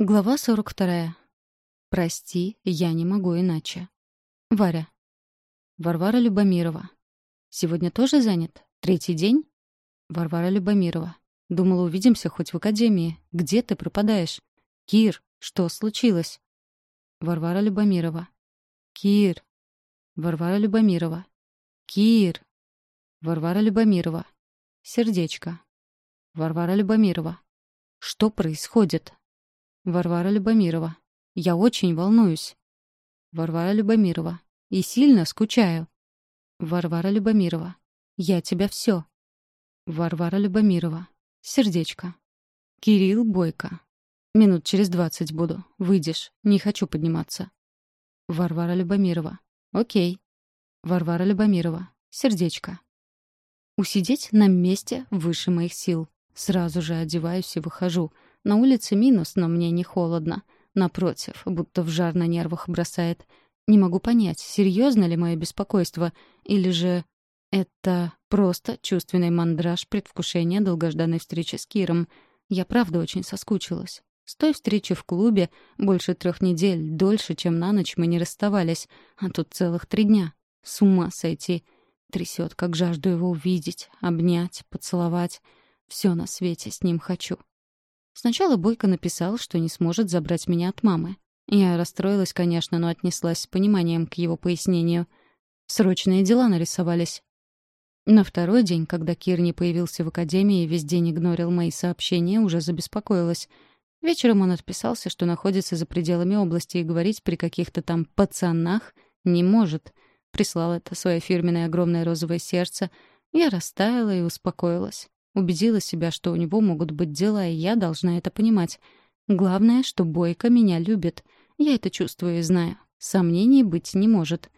Глава 42. Прости, я не могу иначе. Варя. Варвара Любомирова. Сегодня тоже занят? Третий день? Варвара Любомирова. Думала, увидимся хоть в академии. Где ты пропадаешь? Кир, что случилось? Варвара Любомирова. Кир. Варвара Любомирова. Кир. Варвара Любомирова. Сердечко. Варвара Любомирова. Что происходит? Варвара Любомирова. Я очень волнуюсь. Варвара Любомирова. И сильно скучаю. Варвара Любомирова. Я тебя все. Варвара Любомирова. Сердечко. Кирилл Бойко. Минут через двадцать буду. Выйдешь. Не хочу подниматься. Варвара Любомирова. Окей. Варвара Любомирова. Сердечко. Усидеть на месте выше моих сил. Сразу же одеваюсь и выхожу — на улице минус, но мне не холодно. Напротив, будто в жар на нервах бросает. Не могу понять, серьезно ли мое беспокойство, или же это просто чувственный мандраж предвкушения долгожданной встречи с Киром. Я правда очень соскучилась. С той встречи в клубе больше трех недель, дольше, чем на ночь мы не расставались, а тут целых три дня. С ума сойти. Трясет, как жажду его увидеть, обнять, поцеловать. Все на свете с ним хочу. Сначала Бойко написал, что не сможет забрать меня от мамы. Я расстроилась, конечно, но отнеслась с пониманием к его пояснению. Срочные дела нарисовались. На второй день, когда Кир не появился в академии и весь день игнорил мои сообщения, уже забеспокоилась. Вечером он отписался, что находится за пределами области и говорить при каких-то там «пацанах» не может. Прислал это свое фирменное огромное розовое сердце. Я растаяла и успокоилась. Убедила себя, что у него могут быть дела, и я должна это понимать. Главное, что Бойко меня любит. Я это чувствую и знаю. Сомнений быть не может.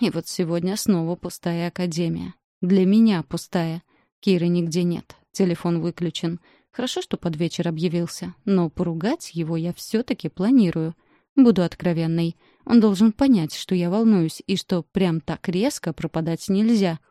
И вот сегодня снова пустая академия. Для меня пустая. Киры нигде нет. Телефон выключен. Хорошо, что под вечер объявился. Но поругать его я все-таки планирую. Буду откровенной. Он должен понять, что я волнуюсь, и что прям так резко пропадать нельзя —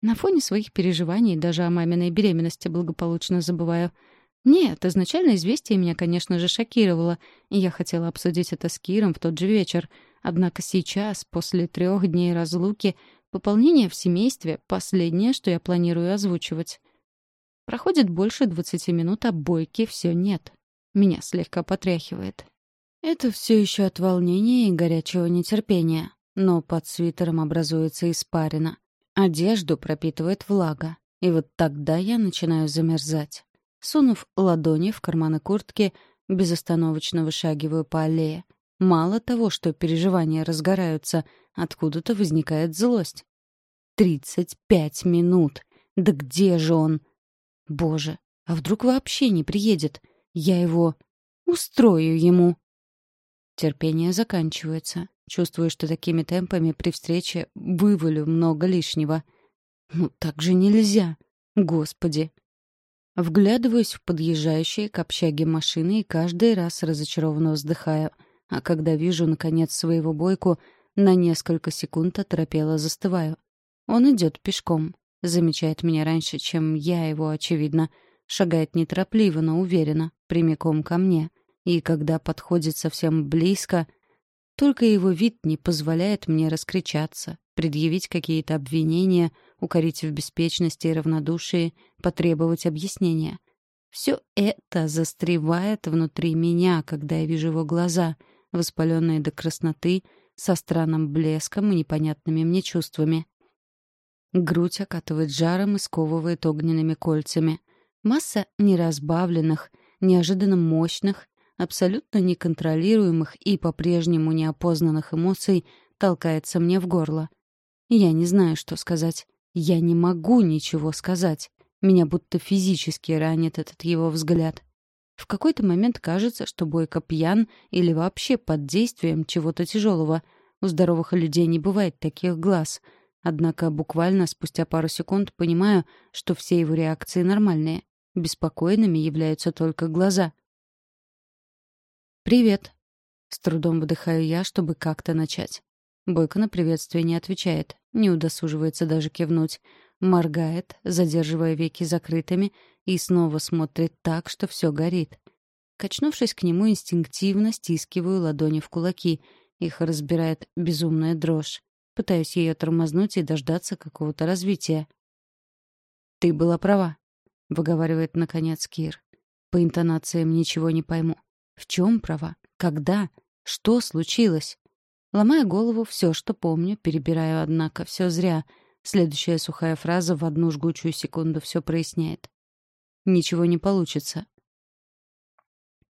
на фоне своих переживаний даже о маминой беременности благополучно забываю. Нет, изначально известие меня, конечно же, шокировало, и я хотела обсудить это с Киром в тот же вечер. Однако сейчас, после трех дней разлуки, пополнение в семействе — последнее, что я планирую озвучивать. Проходит больше двадцати минут, а бойки все нет. Меня слегка потряхивает. Это все еще от волнения и горячего нетерпения, но под свитером образуется испарина. Одежду пропитывает влага, и вот тогда я начинаю замерзать. Сунув ладони в карманы куртки, безостановочно вышагиваю по аллее. Мало того, что переживания разгораются, откуда-то возникает злость. Тридцать пять минут! Да где же он? Боже, а вдруг вообще не приедет? Я его... устрою ему. Терпение заканчивается. Чувствую, что такими темпами при встрече вывалю много лишнего. Ну, так же нельзя. Господи. Вглядываюсь в подъезжающие к общаге машины и каждый раз разочарованно вздыхаю. А когда вижу, наконец, своего бойку, на несколько секунд оторопело застываю. Он идет пешком. Замечает меня раньше, чем я его, очевидно. Шагает неторопливо, но уверенно, прямиком ко мне. И когда подходит совсем близко — только его вид не позволяет мне раскричаться, предъявить какие-то обвинения, укорить в беспечности и равнодушии, потребовать объяснения. Все это застревает внутри меня, когда я вижу его глаза, воспаленные до красноты, со странным блеском и непонятными мне чувствами. Грудь окатывает жаром и сковывает огненными кольцами. Масса неразбавленных, неожиданно мощных, абсолютно неконтролируемых и по-прежнему неопознанных эмоций толкается мне в горло. Я не знаю, что сказать. Я не могу ничего сказать. Меня будто физически ранит этот его взгляд. В какой-то момент кажется, что Бойко пьян или вообще под действием чего-то тяжелого. У здоровых людей не бывает таких глаз. Однако буквально спустя пару секунд понимаю, что все его реакции нормальные. Беспокойными являются только глаза. «Привет!» С трудом выдыхаю я, чтобы как-то начать. Бойко на приветствие не отвечает, не удосуживается даже кивнуть. Моргает, задерживая веки закрытыми, и снова смотрит так, что все горит. Качнувшись к нему, инстинктивно стискиваю ладони в кулаки. Их разбирает безумная дрожь. Пытаюсь ее тормознуть и дождаться какого-то развития. «Ты была права», — выговаривает наконец Кир. По интонациям ничего не пойму. В чем права? Когда? Что случилось? Ломая голову, все, что помню, перебираю, однако, все зря. Следующая сухая фраза в одну жгучую секунду все проясняет. Ничего не получится.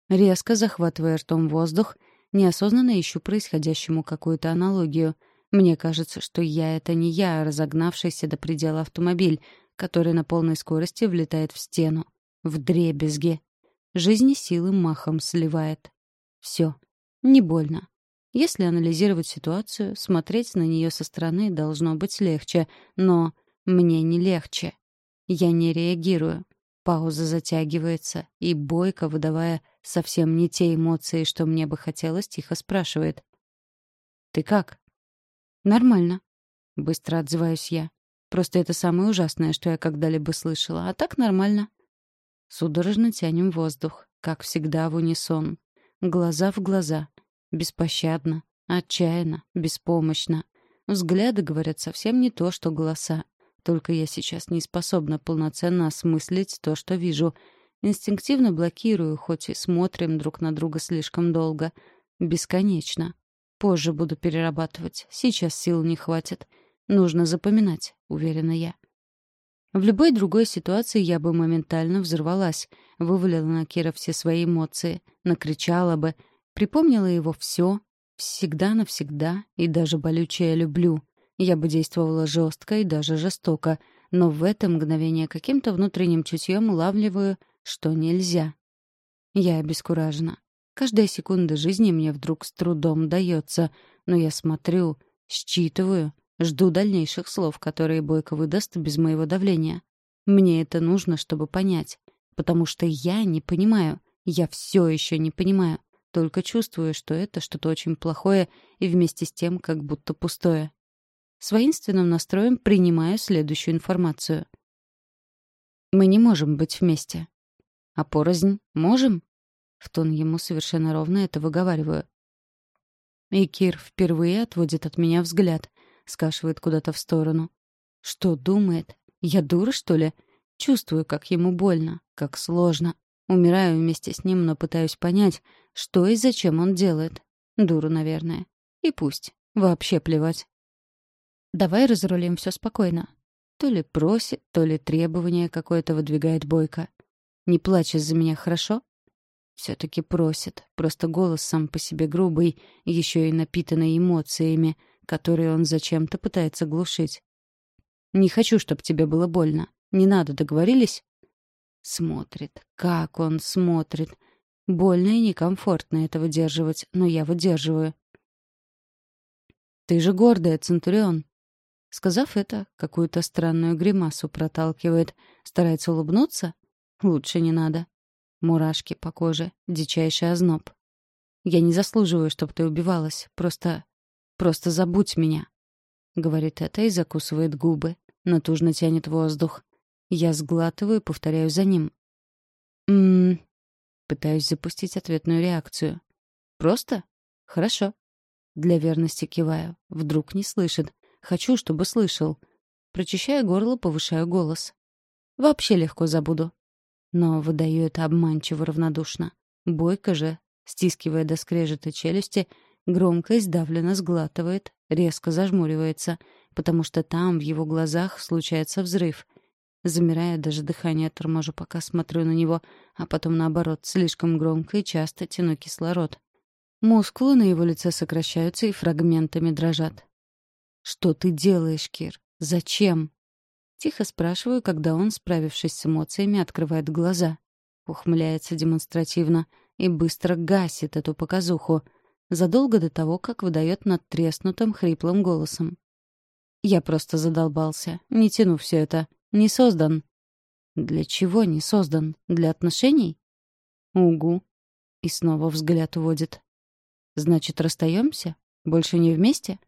Резко захватывая ртом воздух, неосознанно ищу происходящему какую-то аналогию. Мне кажется, что я — это не я, разогнавшийся до предела автомобиль, который на полной скорости влетает в стену. В дребезге. Жизни силы махом сливает. Все. Не больно. Если анализировать ситуацию, смотреть на нее со стороны должно быть легче, но мне не легче. Я не реагирую. Пауза затягивается, и Бойко, выдавая совсем не те эмоции, что мне бы хотелось, тихо спрашивает. «Ты как?» «Нормально», — быстро отзываюсь я. «Просто это самое ужасное, что я когда-либо слышала, а так нормально». Судорожно тянем воздух, как всегда в унисон. Глаза в глаза. Беспощадно, отчаянно, беспомощно. Взгляды говорят совсем не то, что голоса. Только я сейчас не способна полноценно осмыслить то, что вижу. Инстинктивно блокирую, хоть и смотрим друг на друга слишком долго. Бесконечно. Позже буду перерабатывать. Сейчас сил не хватит. Нужно запоминать, уверена я. В любой другой ситуации я бы моментально взорвалась, вывалила на Кира все свои эмоции, накричала бы, Припомнила его все, всегда-навсегда и даже болючее «люблю». Я бы действовала жестко и даже жестоко, но в это мгновение каким-то внутренним чутьем улавливаю, что нельзя. Я обескуражена. Каждая секунда жизни мне вдруг с трудом дается, но я смотрю, считываю, жду дальнейших слов, которые Бойко выдаст без моего давления. Мне это нужно, чтобы понять, потому что я не понимаю, я все еще не понимаю только чувствую, что это что-то очень плохое и вместе с тем как будто пустое. С воинственным настроем принимаю следующую информацию. «Мы не можем быть вместе». «А порознь можем?» В тон ему совершенно ровно это выговариваю. И Кир впервые отводит от меня взгляд, скашивает куда-то в сторону. Что думает? Я дура, что ли? Чувствую, как ему больно, как сложно. Умираю вместе с ним, но пытаюсь понять, что и зачем он делает. Дуру, наверное. И пусть. Вообще плевать. Давай разрулим все спокойно. То ли просит, то ли требование какое-то выдвигает Бойко. Не плачь из-за меня, хорошо? Все-таки просит. Просто голос сам по себе грубый, еще и напитанный эмоциями, которые он зачем-то пытается глушить. Не хочу, чтобы тебе было больно. Не надо, договорились? Смотрит. Как он смотрит. Больно и некомфортно это выдерживать, но я выдерживаю. «Ты же гордая, Центурион!» Сказав это, какую-то странную гримасу проталкивает. Старается улыбнуться? Лучше не надо. Мурашки по коже, дичайший озноб. «Я не заслуживаю, чтобы ты убивалась. Просто... просто забудь меня!» Говорит это и закусывает губы. Натужно тянет воздух. Я сглатываю и повторяю за ним. «М-м-м...» Пытаюсь запустить ответную реакцию. «Просто? Хорошо». Для верности киваю. Вдруг не слышит. Хочу, чтобы слышал. Прочищая горло, повышаю голос. Вообще легко забуду. Но выдаю это обманчиво равнодушно. Бойко же, стискивая до скрежета челюсти, громко и сдавленно сглатывает, резко зажмуривается, потому что там, в его глазах, случается взрыв — Замирая, даже дыхание торможу, пока смотрю на него, а потом, наоборот, слишком громко и часто тяну кислород. Мускулы на его лице сокращаются и фрагментами дрожат. «Что ты делаешь, Кир? Зачем?» Тихо спрашиваю, когда он, справившись с эмоциями, открывает глаза. Ухмыляется демонстративно и быстро гасит эту показуху, задолго до того, как выдает над треснутым хриплым голосом. «Я просто задолбался. Не тяну все это. Не создан. Для чего не создан? Для отношений? Угу. И снова взгляд уводит. Значит, расстаемся? Больше не вместе?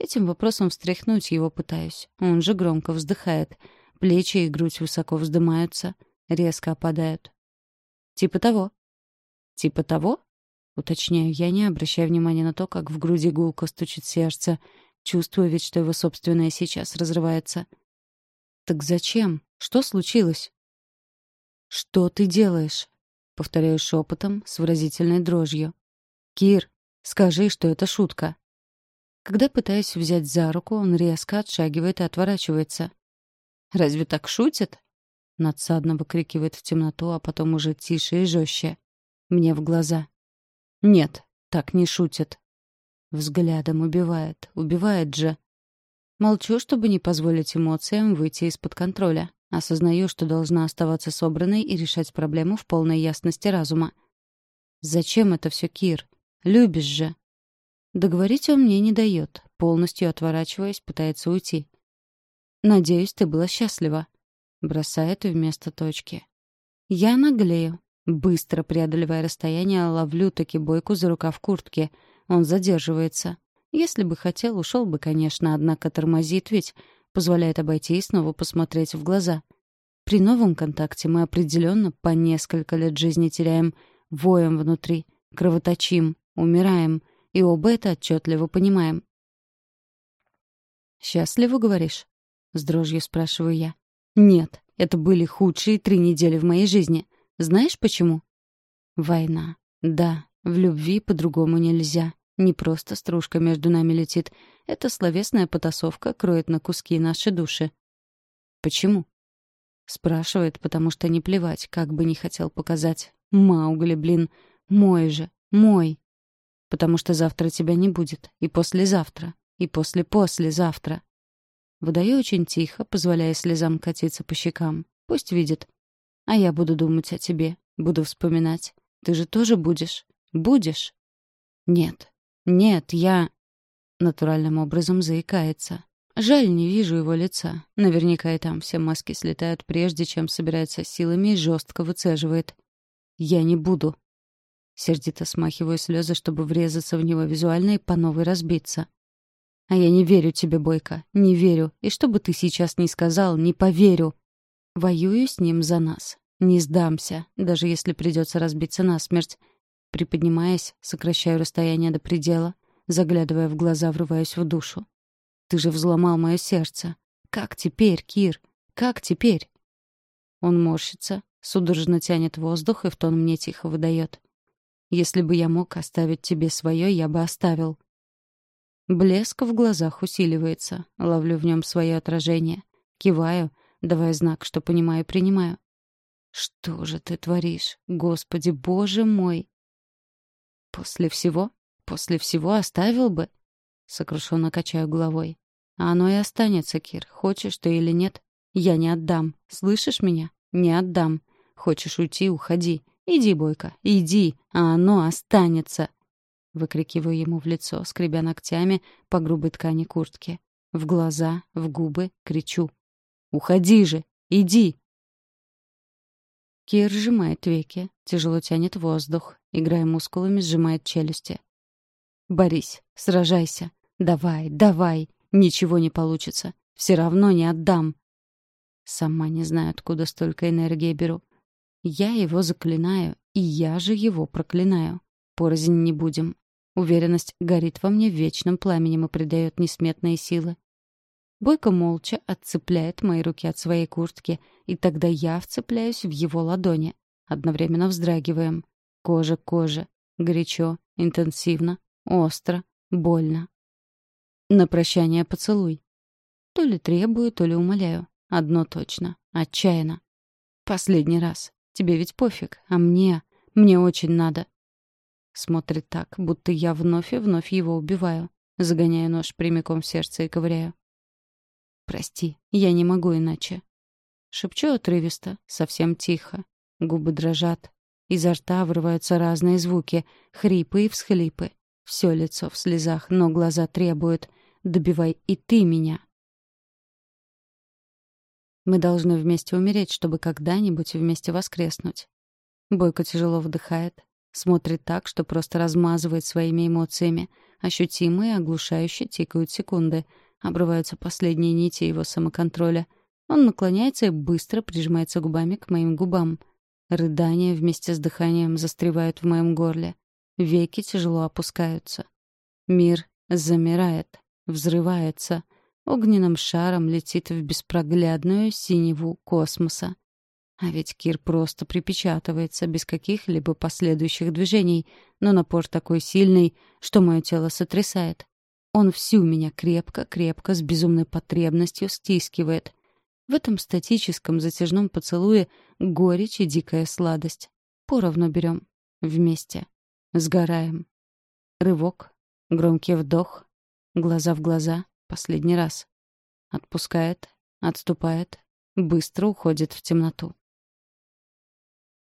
Этим вопросом встряхнуть его пытаюсь. Он же громко вздыхает. Плечи и грудь высоко вздымаются, резко опадают. Типа того. Типа того? Уточняю я, не обращая внимания на то, как в груди гулко стучит сердце. Чувствую ведь, что его собственное сейчас разрывается. «Так зачем? Что случилось?» «Что ты делаешь?» — повторяю шепотом с выразительной дрожью. «Кир, скажи, что это шутка». Когда пытаюсь взять за руку, он резко отшагивает и отворачивается. «Разве так шутят?» Надсадно выкрикивает в темноту, а потом уже тише и жестче. Мне в глаза. «Нет, так не шутят». Взглядом убивает, убивает же. Молчу, чтобы не позволить эмоциям выйти из-под контроля. Осознаю, что должна оставаться собранной и решать проблему в полной ясности разума. «Зачем это все, Кир? Любишь же!» Договорить он мне не дает, полностью отворачиваясь, пытается уйти. «Надеюсь, ты была счастлива», — бросает вместо точки. Я наглею. Быстро преодолевая расстояние, ловлю таки бойку за рукав куртки. Он задерживается. Если бы хотел, ушел бы, конечно, однако тормозит ведь, позволяет обойти и снова посмотреть в глаза. При новом контакте мы определенно по несколько лет жизни теряем, воем внутри, кровоточим, умираем, и оба это отчетливо понимаем. «Счастливо, говоришь?» — с дрожью спрашиваю я. «Нет, это были худшие три недели в моей жизни. Знаешь почему?» «Война. Да, в любви по-другому нельзя. Не просто стружка между нами летит. Эта словесная потасовка кроет на куски наши души. «Почему?» Спрашивает, потому что не плевать, как бы не хотел показать. «Маугли, блин, мой же, мой!» Потому что завтра тебя не будет, и послезавтра, и после-послезавтра. Выдаю очень тихо, позволяя слезам катиться по щекам. Пусть видит. А я буду думать о тебе, буду вспоминать. Ты же тоже будешь? Будешь? Нет, «Нет, я...» Натуральным образом заикается. Жаль, не вижу его лица. Наверняка и там все маски слетают, прежде чем собирается силами и жестко выцеживает. «Я не буду». Сердито смахиваю слезы, чтобы врезаться в него визуально и по новой разбиться. «А я не верю тебе, Бойко, не верю. И что бы ты сейчас ни сказал, не поверю. Воюю с ним за нас. Не сдамся, даже если придется разбиться насмерть. Приподнимаясь, сокращаю расстояние до предела, заглядывая в глаза, врываюсь в душу. «Ты же взломал мое сердце. Как теперь, Кир? Как теперь?» Он морщится, судорожно тянет воздух и в тон мне тихо выдает. «Если бы я мог оставить тебе свое, я бы оставил». Блеск в глазах усиливается, ловлю в нем свое отражение. Киваю, давая знак, что понимаю и принимаю. «Что же ты творишь? Господи, боже мой!» После всего? После всего оставил бы? Сокрушенно качаю головой. А оно и останется, Кир. Хочешь ты или нет? Я не отдам. Слышишь меня? Не отдам. Хочешь уйти — уходи. Иди, Бойко, иди, а оно останется. Выкрикиваю ему в лицо, скребя ногтями по грубой ткани куртки. В глаза, в губы кричу. «Уходи же! Иди!» Кир сжимает веки, тяжело тянет воздух, играя мускулами, сжимает челюсти. «Борись, сражайся. Давай, давай. Ничего не получится. Все равно не отдам». Сама не знаю, откуда столько энергии беру. Я его заклинаю, и я же его проклинаю. Порознь не будем. Уверенность горит во мне вечным пламенем и придает несметные силы. Бойко молча отцепляет мои руки от своей куртки, и тогда я вцепляюсь в его ладони. Одновременно вздрагиваем. Кожа к коже. Горячо, интенсивно, остро, больно. На прощание поцелуй. То ли требую, то ли умоляю. Одно точно. Отчаянно. Последний раз. Тебе ведь пофиг, а мне... Мне очень надо. Смотрит так, будто я вновь и вновь его убиваю. Загоняю нож прямиком в сердце и ковыряю. «Прости, я не могу иначе». Шепчу отрывисто, совсем тихо. Губы дрожат. Изо рта вырываются разные звуки, хрипы и всхлипы. Все лицо в слезах, но глаза требуют «добивай и ты меня». Мы должны вместе умереть, чтобы когда-нибудь вместе воскреснуть. Бойко тяжело вдыхает, смотрит так, что просто размазывает своими эмоциями. Ощутимые, оглушающе тикают секунды — Обрываются последние нити его самоконтроля. Он наклоняется и быстро прижимается губами к моим губам. Рыдания вместе с дыханием застревают в моем горле. Веки тяжело опускаются. Мир замирает, взрывается, огненным шаром летит в беспроглядную синеву космоса. А ведь Кир просто припечатывается без каких-либо последующих движений, но напор такой сильный, что мое тело сотрясает. Он всю меня крепко-крепко с безумной потребностью стискивает. В этом статическом затяжном поцелуе горечь и дикая сладость. Поровну берем. Вместе. Сгораем. Рывок. Громкий вдох. Глаза в глаза. Последний раз. Отпускает. Отступает. Быстро уходит в темноту.